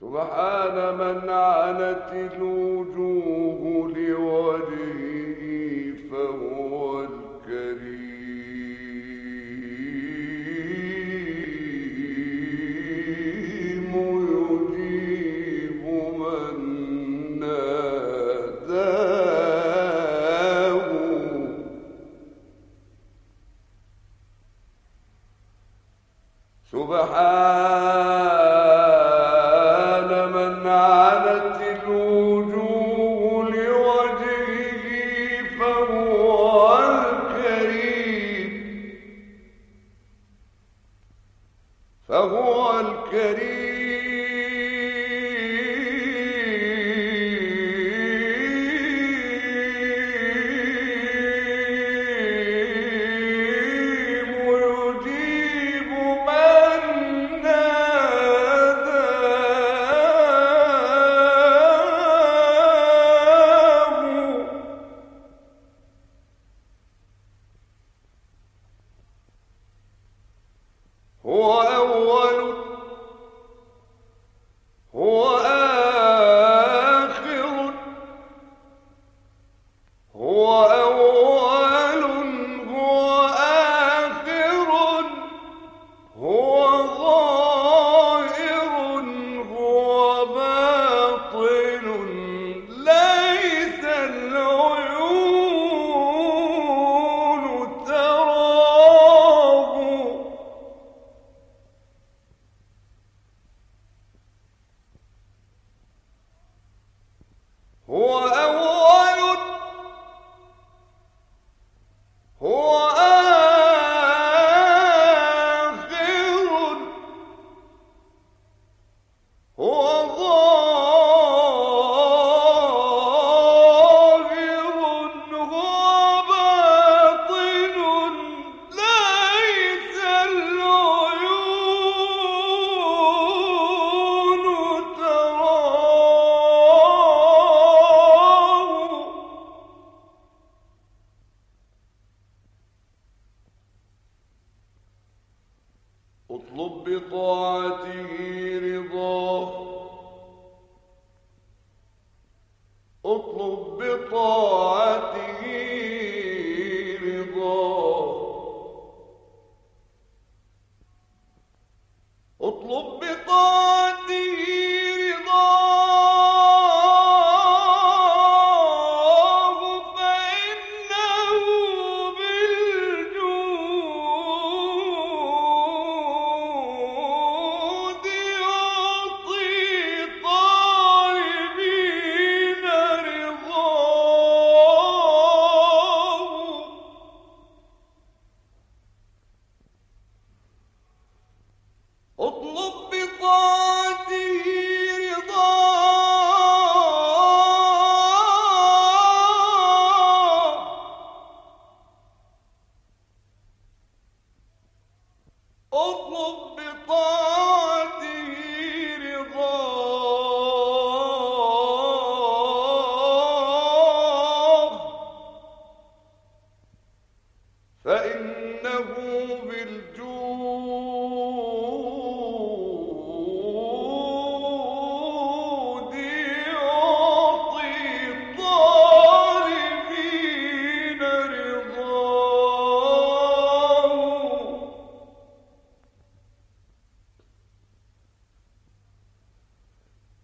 سبحان من عنت الوجوه لوجهه فهو الكريم. يجيب من ناداه. سبحان Whoa. اطلب بطاعته رضاه اطلب بطاعته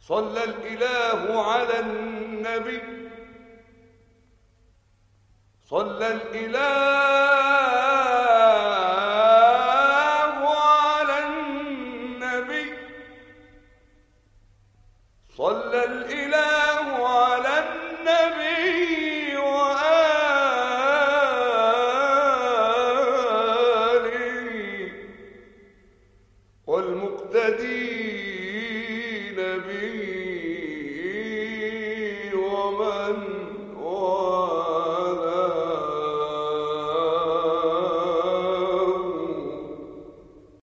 صلى الإله على النبي. صلى الإله على النبي. صلى الإله أن